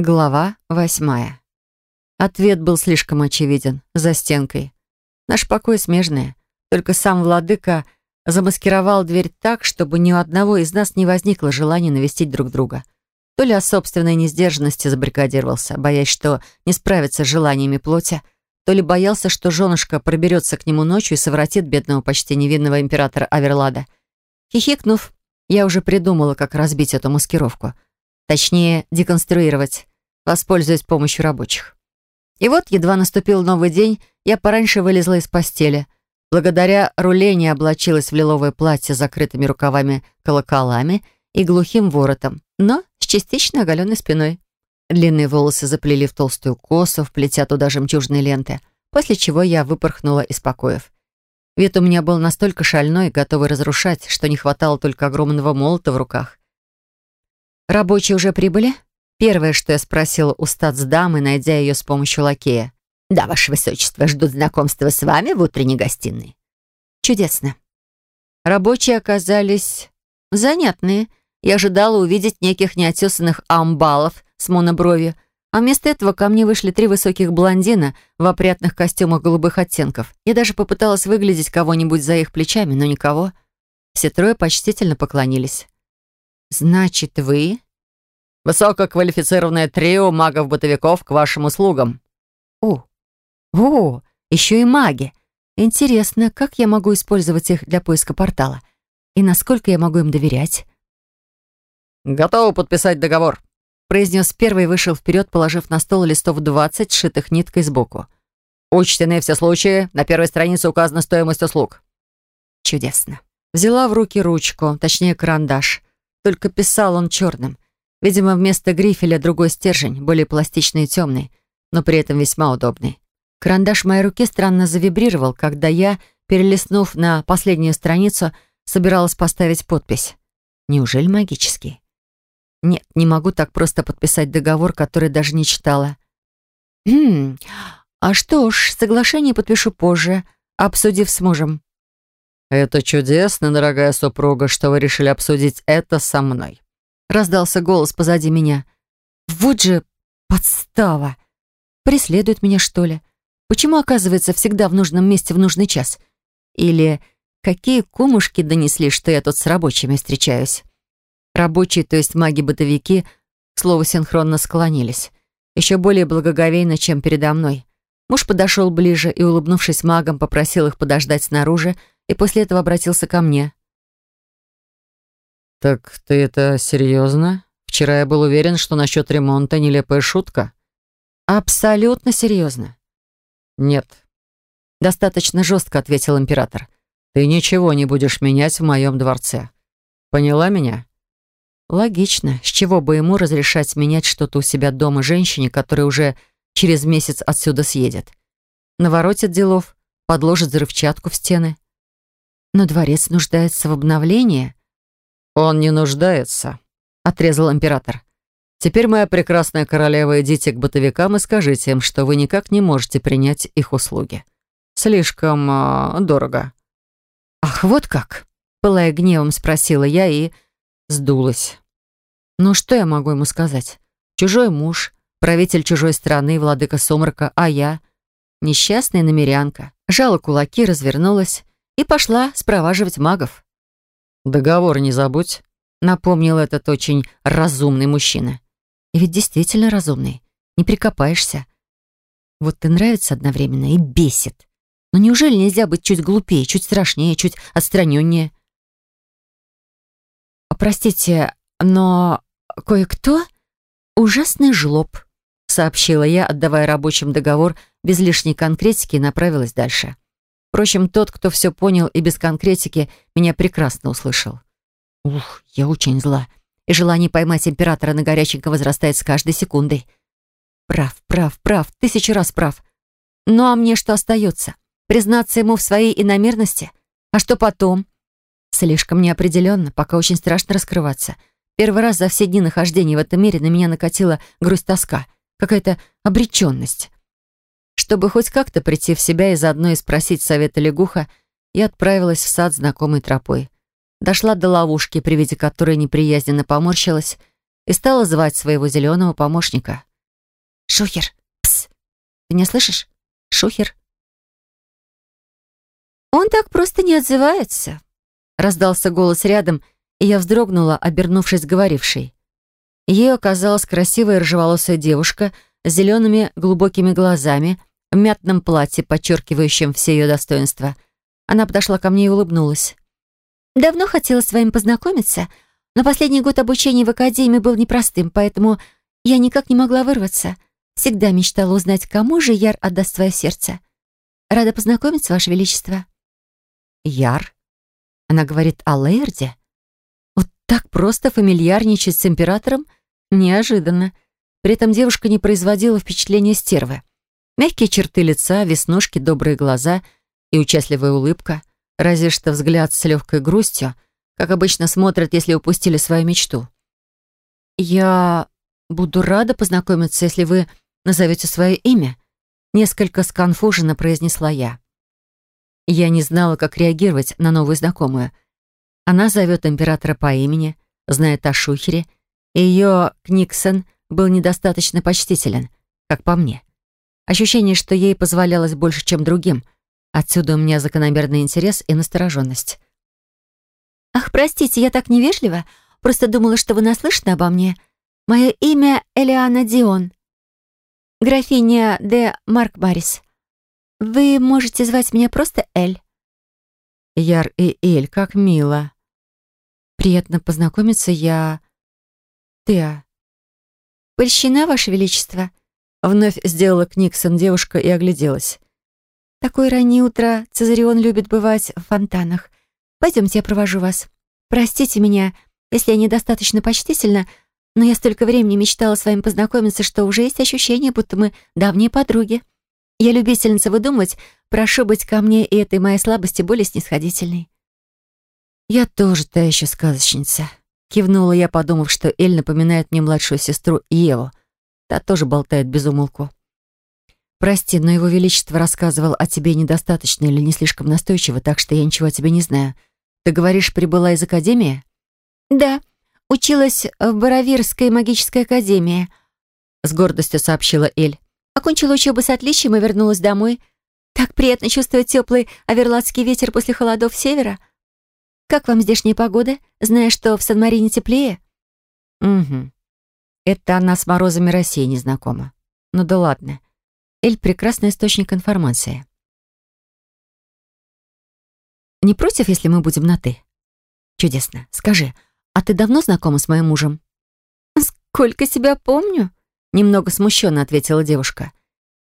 Глава восьмая. Ответ был слишком очевиден, за стенкой. Наш покой смежный, только сам владыка замаскировал дверь так, чтобы ни у одного из нас не возникло желания навестить друг друга. То ли о собственной несдержанности забаррикадировался, боясь, что не справится с желаниями плоти, то ли боялся, что женушка проберется к нему ночью и совратит бедного почти невинного императора Аверлада. Хихикнув, я уже придумала, как разбить эту маскировку. Точнее, деконструировать воспользуясь помощью рабочих. И вот, едва наступил новый день, я пораньше вылезла из постели. Благодаря рулене облачилась в лиловое платье с закрытыми рукавами колоколами и глухим воротом, но с частично оголенной спиной. Длинные волосы заплели в толстую косу, вплетя туда жемчужные ленты, после чего я выпорхнула из покоев. Вид у меня был настолько шальной, готовый разрушать, что не хватало только огромного молота в руках. «Рабочие уже прибыли?» Первое, что я спросила у статсдамы, найдя ее с помощью лакея. «Да, Ваше Высочество, ждут знакомства с вами в утренней гостиной». «Чудесно». Рабочие оказались занятные. Я ожидала увидеть неких неотесанных амбалов с монобровью, а вместо этого ко мне вышли три высоких блондина в опрятных костюмах голубых оттенков. Я даже попыталась выглядеть кого-нибудь за их плечами, но никого. Все трое почтительно поклонились. «Значит, вы Высококвалифицированное трио магов-бытовиков к вашим услугам». «О, о, еще и маги. Интересно, как я могу использовать их для поиска портала? И насколько я могу им доверять?» «Готовы подписать договор», произнес первый и вышел вперед, положив на стол листов 20, сшитых ниткой сбоку. «Учтены все случаи. На первой странице указана стоимость услуг». Чудесно. Взяла в руки ручку, точнее карандаш. Только писал он черным. Видимо, вместо грифеля другой стержень, более пластичный и темный, но при этом весьма удобный. Карандаш в моей руке странно завибрировал, когда я, перелистнув на последнюю страницу, собиралась поставить подпись. Неужели магический? Нет, не могу так просто подписать договор, который даже не читала. Хм, а что ж, соглашение подпишу позже, обсудив с мужем. «Это чудесно, дорогая супруга, что вы решили обсудить это со мной», Раздался голос позади меня. Вот же подстава! Преследует меня, что ли? Почему, оказывается, всегда в нужном месте в нужный час? Или какие кумушки донесли, что я тут с рабочими встречаюсь? Рабочие, то есть маги-бытовики, к слову, синхронно склонились. Еще более благоговейно, чем передо мной. Муж подошел ближе и, улыбнувшись магом, попросил их подождать снаружи и после этого обратился ко мне. «Так ты это серьезно? Вчера я был уверен, что насчет ремонта нелепая шутка». «Абсолютно серьезно». «Нет». Достаточно жестко ответил император. «Ты ничего не будешь менять в моем дворце. Поняла меня?» Логично. С чего бы ему разрешать менять что-то у себя дома женщине, которая уже через месяц отсюда съедет? Наворотит делов, подложит взрывчатку в стены. Но дворец нуждается в обновлении. «Он не нуждается», — отрезал император. «Теперь, моя прекрасная королева, идите к бытовикам и скажите им, что вы никак не можете принять их услуги. Слишком э, дорого». «Ах, вот как!» — пылая гневом, спросила я и сдулась. «Ну что я могу ему сказать? Чужой муж, правитель чужой страны, владыка сумрака, а я — несчастная намерянка». Жала кулаки, развернулась и пошла спроваживать магов. «Договор не забудь», — напомнил этот очень разумный мужчина. И ведь действительно разумный. Не прикопаешься. Вот ты нравится одновременно и бесит. Но неужели нельзя быть чуть глупее, чуть страшнее, чуть отстраненнее? «Простите, но кое-кто ужасный жлоб», — сообщила я, отдавая рабочим договор без лишней конкретики и направилась дальше. Впрочем, тот, кто все понял и без конкретики, меня прекрасно услышал. Ух, я очень зла. И желание поймать императора на горяченько возрастает с каждой секундой. Прав, прав, прав, тысячу раз прав. Ну а мне что остается? Признаться ему в своей иномерности? А что потом? Слишком неопределенно, пока очень страшно раскрываться. Первый раз за все дни нахождения в этом мире на меня накатила грусть-тоска, какая-то обреченность. Чтобы хоть как-то прийти в себя и заодно и спросить совета лягуха, я отправилась в сад знакомой тропой. Дошла до ловушки, при виде которой неприязненно поморщилась, и стала звать своего зеленого помощника. Шухер, пс, ты меня слышишь? Шухер. Он так просто не отзывается. Раздался голос рядом, и я вздрогнула, обернувшись говорившей. Ей оказалась красивая рыжеволосая девушка с зелеными глубокими глазами, в мятном платье, подчеркивающем все ее достоинства. Она подошла ко мне и улыбнулась. «Давно хотела с вами познакомиться, но последний год обучения в академии был непростым, поэтому я никак не могла вырваться. Всегда мечтала узнать, кому же Яр отдаст свое сердце. Рада познакомиться, Ваше Величество». «Яр?» Она говорит о Лейерде? Вот так просто фамильярничать с императором? Неожиданно. При этом девушка не производила впечатления стервы. Мягкие черты лица, веснушки, добрые глаза и участливая улыбка. Разве что взгляд с легкой грустью, как обычно смотрят, если упустили свою мечту. «Я буду рада познакомиться, если вы назовете свое имя», несколько сконфуженно произнесла я. Я не знала, как реагировать на новую знакомую. Она зовет императора по имени, знает о Шухере, и ее Книксон был недостаточно почтителен, как по мне. Ощущение, что ей позволялось больше, чем другим. Отсюда у меня закономерный интерес и настороженность. «Ах, простите, я так невежлива. Просто думала, что вы наслышаны обо мне. Мое имя Элиана Дион. Графиня де Марк Барис. Вы можете звать меня просто Эль». Яр и Эль, как мило. Приятно познакомиться, я... Теа. «Польщена, Ваше Величество», Вновь сделала Книксон девушка и огляделась. «Такое раннее утро Цезарион любит бывать в фонтанах. Пойдемте, я провожу вас. Простите меня, если я недостаточно почтительна, но я столько времени мечтала с вами познакомиться, что уже есть ощущение, будто мы давние подруги. Я любительница выдумывать, прошу быть ко мне и этой моей слабости более снисходительной». «Я тоже та еще сказочница», — кивнула я, подумав, что Эль напоминает мне младшую сестру Еву, Та тоже болтает без умолку. «Прости, но его величество рассказывал о тебе недостаточно или не слишком настойчиво, так что я ничего о тебе не знаю. Ты говоришь, прибыла из академии?» «Да, училась в Боровирской магической академии», — с гордостью сообщила Эль. «Окончила учебу с отличием и вернулась домой. Так приятно чувствовать теплый аверландский ветер после холодов севера. Как вам здешняя погода, зная, что в Сан-Марине теплее?» «Угу. Это она с морозами России не знакома. Ну да ладно. Эль — прекрасный источник информации. Не против, если мы будем на «ты»? Чудесно. Скажи, а ты давно знакома с моим мужем? Сколько себя помню? Немного смущенно ответила девушка.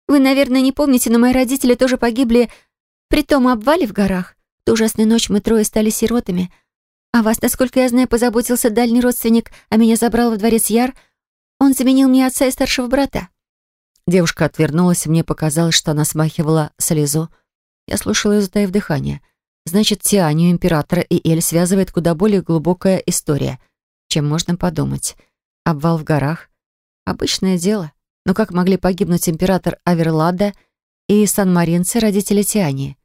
Вы, наверное, не помните, но мои родители тоже погибли при том обвале в горах. В ту ужасную ночь мы трое стали сиротами. А вас, насколько я знаю, позаботился дальний родственник, а меня забрал во дворец Яр — он заменил мне отца и старшего брата». Девушка отвернулась, и мне показалось, что она смахивала слезу. Я слушала ее, затаив дыхание. Значит, Тианию, императора и Эль связывает куда более глубокая история, чем можно подумать. Обвал в горах. Обычное дело. Но как могли погибнуть император Аверлада и санмаринцы, родители Тиании?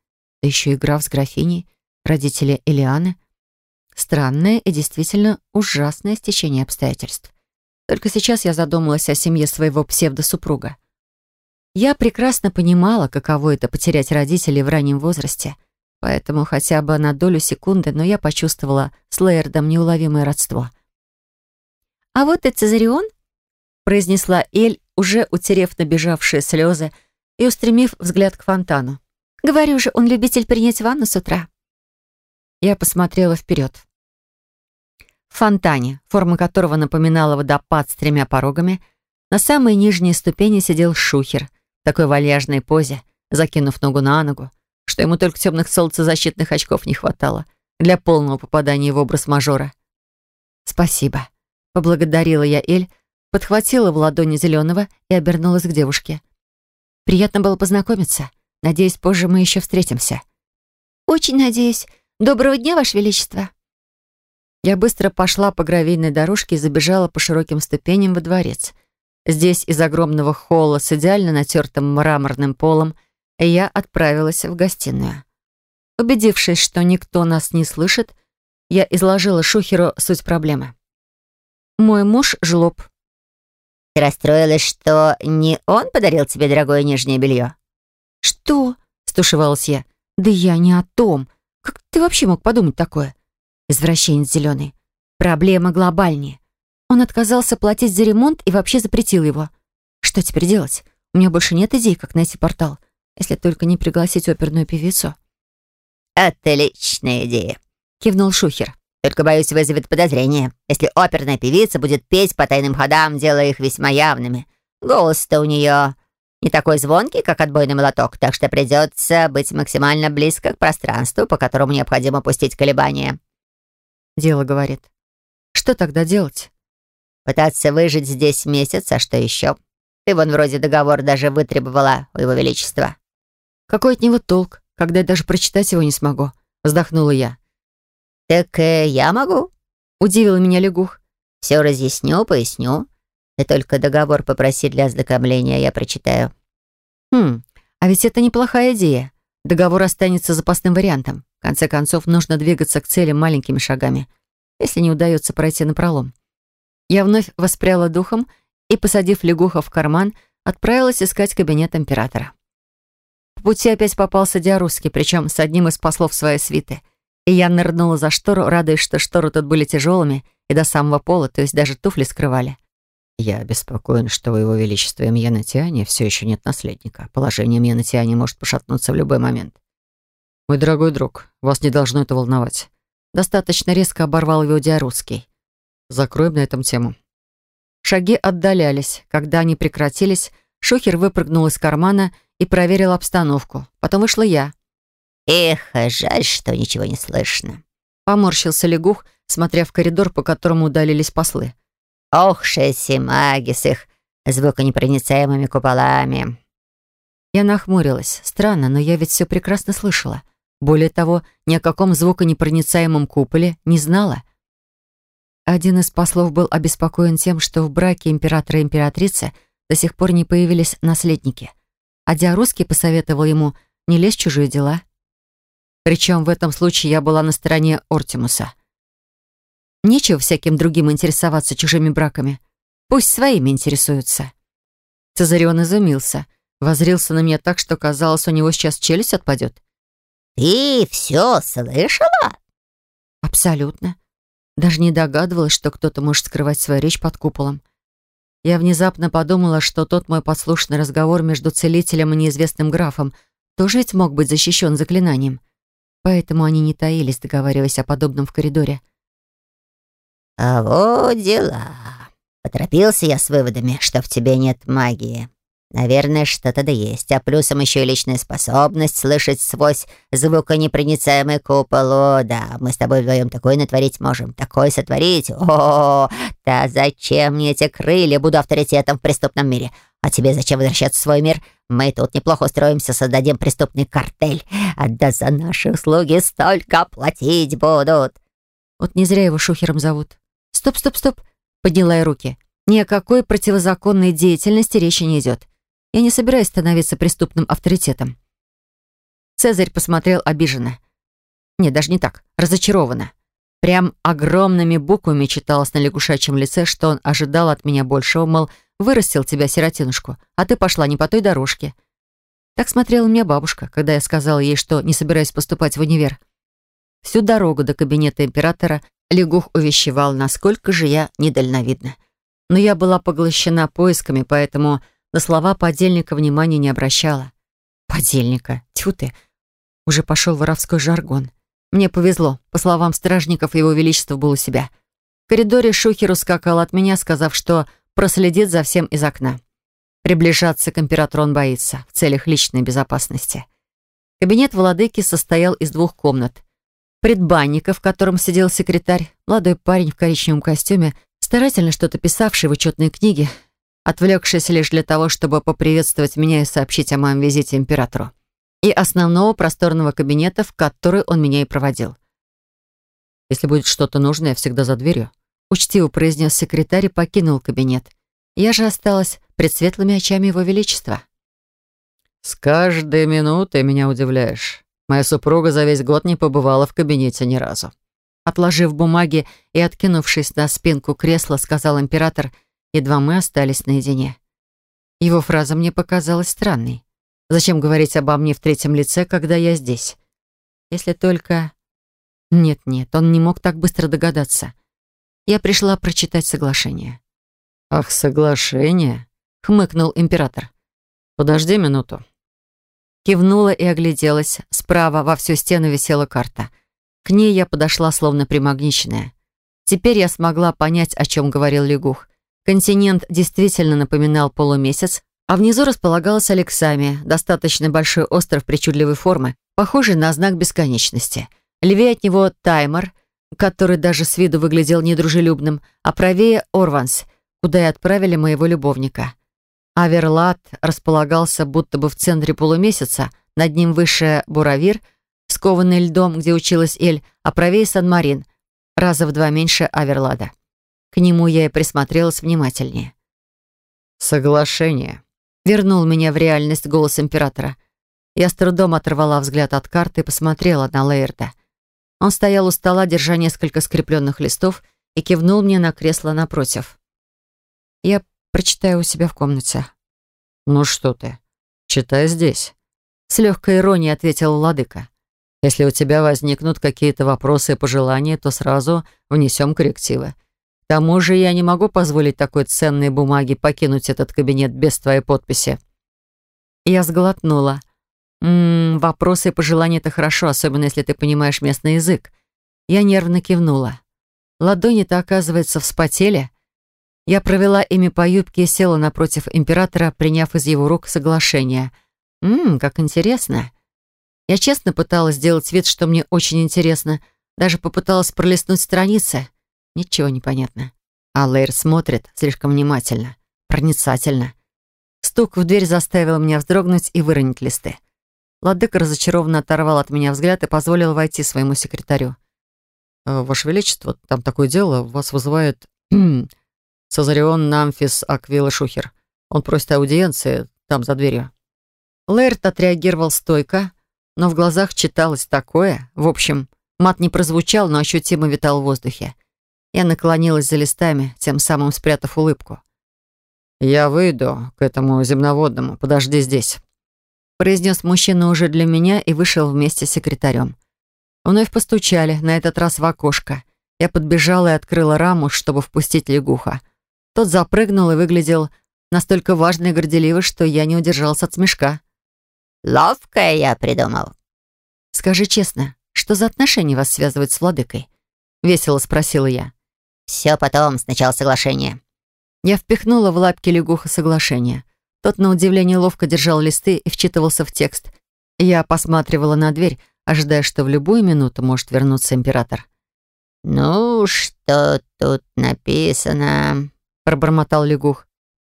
Да еще и граф с графиней, родители Элианы. Странное и действительно ужасное стечение обстоятельств. Только сейчас я задумалась о семье своего псевдосупруга. Я прекрасно понимала, каково это потерять родителей в раннем возрасте, поэтому хотя бы на долю секунды, но я почувствовала с Лейердом неуловимое родство. «А вот и Цезарион», — произнесла Эль, уже утерев набежавшие слезы и устремив взгляд к фонтану. «Говорю же, он любитель принять ванну с утра». Я посмотрела вперед. Фонтане, форма которого напоминала водопад с тремя порогами, на самой нижней ступени сидел шухер в такой вальяжной позе, закинув ногу на ногу, что ему только темных солнцезащитных очков не хватало для полного попадания в образ мажора. «Спасибо», — поблагодарила я Эль, подхватила в ладони зеленого и обернулась к девушке. «Приятно было познакомиться. Надеюсь, позже мы еще встретимся». «Очень надеюсь. Доброго дня, Ваше Величество». Я быстро пошла по гравийной дорожке и забежала по широким ступеням во дворец. Здесь из огромного холла с идеально натертым мраморным полом я отправилась в гостиную. Убедившись, что никто нас не слышит, я изложила Шухеру суть проблемы. Мой муж — жлоб. Ты расстроилась, что не он подарил тебе дорогое нижнее белье? «Что?» — стушевалась я. «Да я не о том. Как ты вообще мог подумать такое?» Извращенец зеленый. Проблема глобальнее. Он отказался платить за ремонт и вообще запретил его. Что теперь делать? У меня больше нет идей, как найти портал, если только не пригласить оперную певицу. «Отличная идея», — кивнул Шухер. «Только, боюсь, вызовет подозрение, если оперная певица будет петь по тайным ходам, делая их весьма явными. Голос-то у нее не такой звонкий, как отбойный молоток, так что придется быть максимально близко к пространству, по которому необходимо пустить колебания». Дело говорит. «Что тогда делать?» «Пытаться выжить здесь месяц, а что еще? Ты вон вроде договор даже вытребовала у его величества». «Какой от него толк, когда я даже прочитать его не смогу?» Вздохнула я. «Так э, я могу», — удивил меня лягух. «Все разъясню, поясню. Ты только договор попроси для ознакомления, я прочитаю». «Хм, а ведь это неплохая идея. Договор останется запасным вариантом. В конце концов, нужно двигаться к цели маленькими шагами, если не удается пройти напролом». Я вновь воспряла духом и, посадив лягуха в карман, отправилась искать кабинет императора. По пути опять попался Диарусский, причем с одним из послов своей свиты. И я нырнула за штору, радуясь, что шторы тут были тяжелыми и до самого пола, то есть даже туфли скрывали. «Я обеспокоен, что у его величества Мьена Тиане все еще нет наследника. Положение Мьена Тиане может пошатнуться в любой момент. Мой дорогой друг, вас не должно это волновать». Достаточно резко оборвал его Диарусский. «Закроем на этом тему. Шаги отдалялись. Когда они прекратились, Шухер выпрыгнул из кармана и проверил обстановку. Потом вышла я. «Эх, жаль, что ничего не слышно», — поморщился лягух, смотря в коридор, по которому удалились послы. «Ох, шесть маги их звуконепроницаемыми куполами». Я нахмурилась. Странно, но я ведь все прекрасно слышала. Более того, ни о каком звуконепроницаемом куполе не знала. Один из послов был обеспокоен тем, что в браке императора и императрицы до сих пор не появились наследники. А Диарусский посоветовал ему не лезть в чужие дела. Причем в этом случае я была на стороне Ортимуса. Нечего всяким другим интересоваться чужими браками. Пусть своими интересуются. Цезарион изумился, возрился на меня так, что казалось, у него сейчас челюсть отпадет. «Ты все слышала?» «Абсолютно. Даже не догадывалась, что кто-то может скрывать свою речь под куполом. Я внезапно подумала, что тот мой подслушанный разговор между целителем и неизвестным графом тоже ведь мог быть защищен заклинанием. Поэтому они не таились, договариваясь о подобном в коридоре. «А вот дела. Поторопился я с выводами, что в тебе нет магии. Наверное, что-то да есть. А плюсом еще и личная способность слышать сквозь звуконепроницаемый купол. О, да, мы с тобой вдвоем такое натворить можем. Такое сотворить. О, да зачем мне эти крылья? Буду авторитетом в преступном мире. А тебе зачем возвращаться в свой мир? Мы тут неплохо устроимся, создадим преступный картель. А да за наши услуги столько платить будут. Вот не зря его шухером зовут. Стоп, стоп, стоп. Подняла я руки. Ни о какой противозаконной деятельности речи не идет. Я не собираюсь становиться преступным авторитетом. Цезарь посмотрел обиженно. Нет, даже не так, разочарованно. Прям огромными буквами читалось на лягушачьем лице, что он ожидал от меня большего, мол, вырастил тебя, сиротинушку, а ты пошла не по той дорожке. Так смотрела меня бабушка, когда я сказала ей, что не собираюсь поступать в универ. Всю дорогу до кабинета императора Лягух увещевал, насколько же я недальновидна. Но я была поглощена поисками, поэтому на слова подельника внимания не обращала. Подельника? Тьфу ты. Уже пошел воровской жаргон. Мне повезло. По словам стражников, его величество был у себя. В коридоре Шухер ускакал от меня, сказав, что проследит за всем из окна. Приближаться к императору он боится, в целях личной безопасности. Кабинет владыки состоял из двух комнат. Предбанника, в котором сидел секретарь, молодой парень в коричневом костюме, старательно что-то писавший в учетной книге, отвлекшись лишь для того, чтобы поприветствовать меня и сообщить о моем визите императору, и основного просторного кабинета, в который он меня и проводил. «Если будет что-то нужное, я всегда за дверью», — учтиво произнес секретарь и покинул кабинет. Я же осталась пред светлыми очами его величества. «С каждой минутой меня удивляешь. Моя супруга за весь год не побывала в кабинете ни разу». Отложив бумаги и откинувшись на спинку кресла, сказал император — едва мы остались наедине. Его фраза мне показалась странной. Зачем говорить обо мне в третьем лице, когда я здесь? Если только... Нет-нет, он не мог так быстро догадаться. Я пришла прочитать соглашение. «Ах, соглашение?» — хмыкнул император. «Подожди минуту». Кивнула и огляделась. Справа во всю стену висела карта. К ней я подошла, словно примагниченная. Теперь я смогла понять, о чем говорил Лягух. Континент действительно напоминал полумесяц, а внизу располагался Алексами, достаточно большой остров причудливой формы, похожий на знак бесконечности. Левее от него Таймор, который даже с виду выглядел недружелюбным, а правее Орванс, куда и отправили моего любовника. Аверлат располагался будто бы в центре полумесяца, над ним выше Буравир, скованный льдом, где училась Эль, а правее Сан-Марин, раза в два меньше Аверлада. К нему я и присмотрелась внимательнее. «Соглашение», — вернул меня в реальность голос императора. Я с трудом оторвала взгляд от карты и посмотрела на Лейерда. Он стоял у стола, держа несколько скрепленных листов, и кивнул мне на кресло напротив. «Я прочитаю у себя в комнате». «Ну что ты, читай здесь», — с легкой иронией ответил владыка. «Если у тебя возникнут какие-то вопросы и пожелания, то сразу внесем коррективы. К тому же я не могу позволить такой ценной бумаге покинуть этот кабинет без твоей подписи». Я сглотнула. «Ммм, вопросы и пожелания — это хорошо, особенно если ты понимаешь местный язык». Я нервно кивнула. Ладони-то, оказывается, вспотели. Я провела ими по юбке и села напротив императора, приняв из его рук соглашение. «Ммм, как интересно». Я честно пыталась сделать вид, что мне очень интересно. Даже попыталась пролистнуть страницы. Ничего не понятно. А Лейр смотрит слишком внимательно, проницательно. Стук в дверь заставил меня вздрогнуть и выронить листы. Ладыка разочарованно оторвал от меня взгляд и позволил войти своему секретарю. «Э, «Ваше Величество, там такое дело, вас вызывает Цезарион Намфис Аквила Шухер. Он просит аудиенции там за дверью». Лэрт отреагировал стойко, но в глазах читалось такое. В общем, мат не прозвучал, но ощутимо витал в воздухе. Я наклонилась за листами, тем самым спрятав улыбку. «Я выйду к этому земноводному. Подожди здесь», — произнес мужчина уже для меня и вышел вместе с секретарем. Вновь постучали, на этот раз в окошко. Я подбежала и открыла раму, чтобы впустить лягуха. Тот запрыгнул и выглядел настолько важно и горделиво, что я не удержался от смешка. «Ловкое я придумал». «Скажи честно, что за отношения вас связывают с владыкой?» — весело спросила я. «Все потом, сначала соглашение». Я впихнула в лапки лягуха соглашение. Тот, на удивление, ловко держал листы и вчитывался в текст. Я посматривала на дверь, ожидая, что в любую минуту может вернуться император. «Ну, что тут написано?» — пробормотал лягух.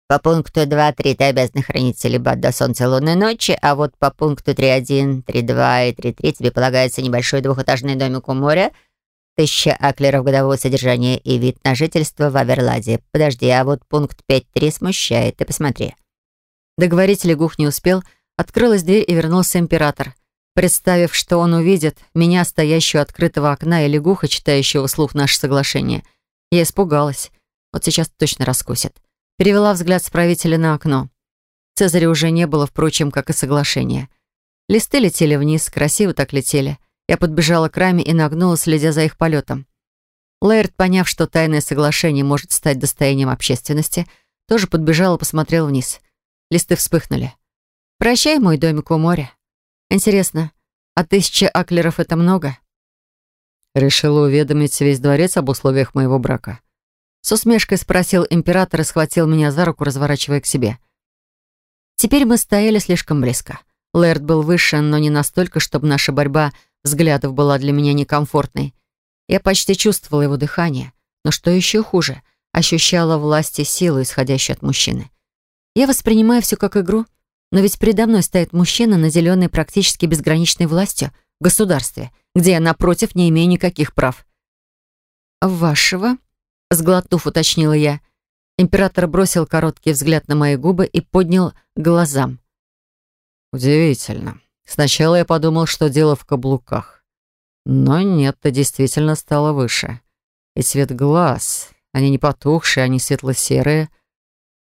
«По пункту 2.3 ты обязан хранить целебат до солнца лунной ночи, а вот по пункту 3.1, 3.2 и 3.3 тебе полагается небольшой двухэтажный домик у моря — Тысяча аклеров годового содержания и вид на жительство в Аверладе. Подожди, а вот пункт 5.3 смущает. Ты посмотри». Договорить Лягух не успел. Открылась дверь и вернулся император. Представив, что он увидит, меня, стоящую открытого окна, и лягуха, читающего вслух наше соглашение, я испугалась. Вот сейчас точно раскусит. Перевела взгляд с правителя на окно. Цезаря уже не было, впрочем, как и соглашение. Листы летели вниз, красиво так летели. Я подбежала к раме и нагнула, следя за их полетом. Лэрд, поняв, что тайное соглашение может стать достоянием общественности, тоже подбежал и посмотрел вниз. Листы вспыхнули. «Прощай, мой домик у моря. Интересно, а тысяча аклеров — это много?» Решила уведомить весь дворец об условиях моего брака. С усмешкой спросил император и схватил меня за руку, разворачивая к себе. Теперь мы стояли слишком близко. Лэрд был выше, но не настолько, чтобы наша борьба взглядов была для меня некомфортной. Я почти чувствовала его дыхание, но что еще хуже, ощущала власть и силу, исходящую от мужчины. Я воспринимаю все как игру, но ведь передо мной стоит мужчина, наделенный практически безграничной властью в государстве, где я, напротив, не имею никаких прав. «Вашего?» — сглотнув, уточнила я. Император бросил короткий взгляд на мои губы и поднял глазам. «Удивительно. Сначала я подумал, что дело в каблуках. Но нет, ты действительно стала выше. И цвет глаз, они не потухшие, они светло-серые,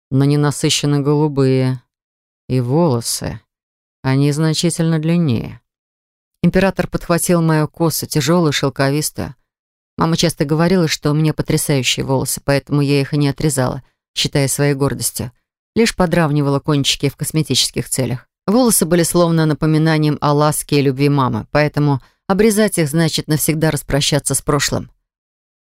но не насыщенно голубые. И волосы. Они значительно длиннее. Император подхватил мою косу, тяжелую, шелковистую. Мама часто говорила, что у меня потрясающие волосы, поэтому я их и не отрезала, считая своей гордостью. Лишь подравнивала кончики в косметических целях. Волосы были словно напоминанием о ласке и любви мамы, поэтому обрезать их значит навсегда распрощаться с прошлым.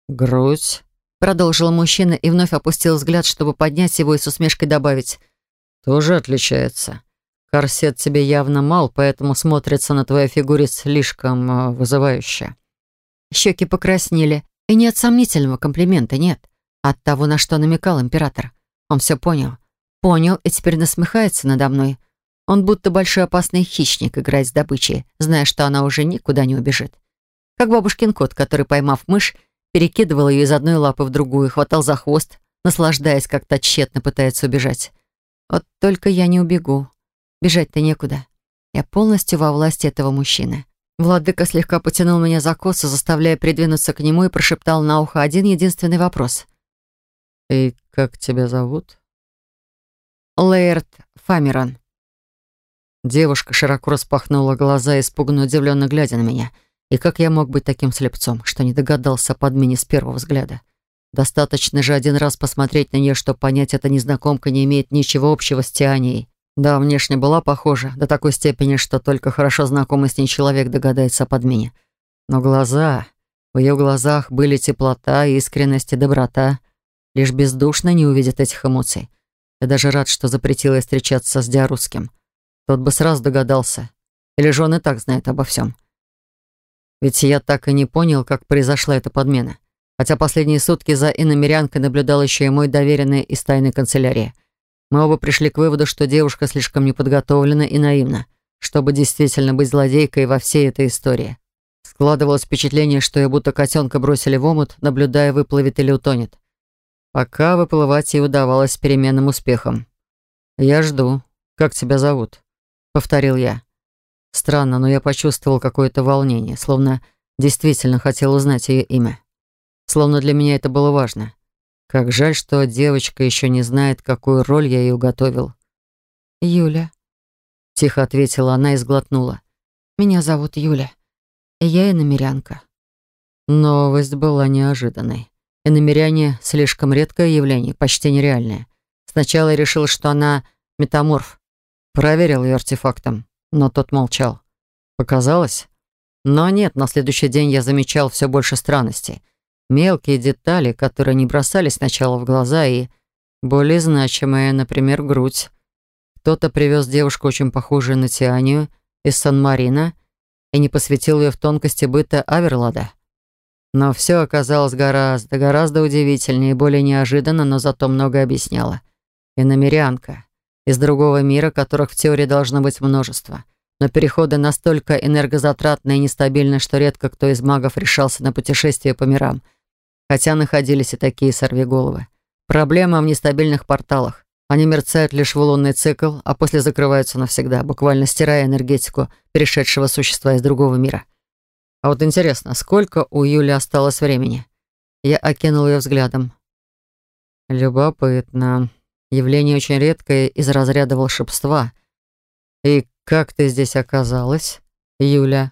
«Грудь», — продолжил мужчина и вновь опустил взгляд, чтобы поднять его и с усмешкой добавить. «Тоже отличается. Корсет тебе явно мал, поэтому смотрится на твоей фигуре слишком э, вызывающе». Щеки покраснели. И не от сомнительного комплимента, нет. От того, на что намекал император. Он все понял. Понял и теперь насмехается надо мной. Он будто большой опасный хищник играет с добычей, зная, что она уже никуда не убежит. Как бабушкин кот, который, поймав мышь, перекидывал ее из одной лапы в другую, хватал за хвост, наслаждаясь, как то тщетно пытается убежать. Вот только я не убегу. Бежать-то некуда. Я полностью во власти этого мужчины. Владыка слегка потянул меня за косу, заставляя придвинуться к нему и прошептал на ухо один единственный вопрос. «И как тебя зовут?» «Лейерт Фамерон». Девушка широко распахнула глаза, испуганно удивленно глядя на меня. И как я мог быть таким слепцом, что не догадался о подмене с первого взгляда? Достаточно же один раз посмотреть на нее, чтобы понять, эта незнакомка не имеет ничего общего с Тианией. Да, внешне была похожа, до такой степени, что только хорошо знакомый с ней человек догадается о подмене. Но глаза... В ее глазах были теплота, искренность и доброта. Лишь бездушно не увидит этих эмоций. Я даже рад, что запретила ей встречаться с Диарусским. Тот бы сразу догадался. Или же он и так знает обо всем. Ведь я так и не понял, как произошла эта подмена. Хотя последние сутки за иномерянкой наблюдал еще и мой доверенный из тайной канцелярии — мы оба пришли к выводу, что девушка слишком неподготовлена и наивна, чтобы действительно быть злодейкой во всей этой истории. Складывалось впечатление, что я будто котенка бросили в омут, наблюдая, выплывет или утонет. Пока выплывать ей удавалось с переменным успехом. «Я жду. Как тебя зовут?» — повторил я. Странно, но я почувствовал какое-то волнение, словно действительно хотел узнать ее имя. Словно для меня это было важно. Как жаль, что девочка еще не знает, какую роль я ей уготовил. «Юля», — тихо ответила она и сглотнула. «Меня зовут Юля, и я иномерянка». Новость была неожиданной. Иномеряне — слишком редкое явление, почти нереальное. Сначала я решил, что она метаморф. Проверил ее артефактом, но тот молчал. Показалось? Но нет, на следующий день я замечал все больше странностей. Мелкие детали, которые не бросались сначала в глаза, и более значимые, например, грудь. Кто-то привез девушку, очень похожую на Тианию, из Сан-Марина и не посвятил ее в тонкости быта Аверлада. Но все оказалось гораздо, гораздо удивительнее и более неожиданно, но зато многое объясняло. И намерянка, из другого мира, которых в теории должно быть множество. Но переходы настолько энергозатратные и нестабильны, что редко кто из магов решался на путешествие по мирам — Хотя находились и такие сорвиголовы. Проблема в нестабильных порталах. Они мерцают лишь в лунный цикл, а после закрываются навсегда, буквально стирая энергетику перешедшего существа из другого мира. А вот интересно, сколько у Юли осталось времени? Я окинул ее взглядом. Любопытно. Явление очень редкое из разряда волшебства. И как ты здесь оказалась, Юля?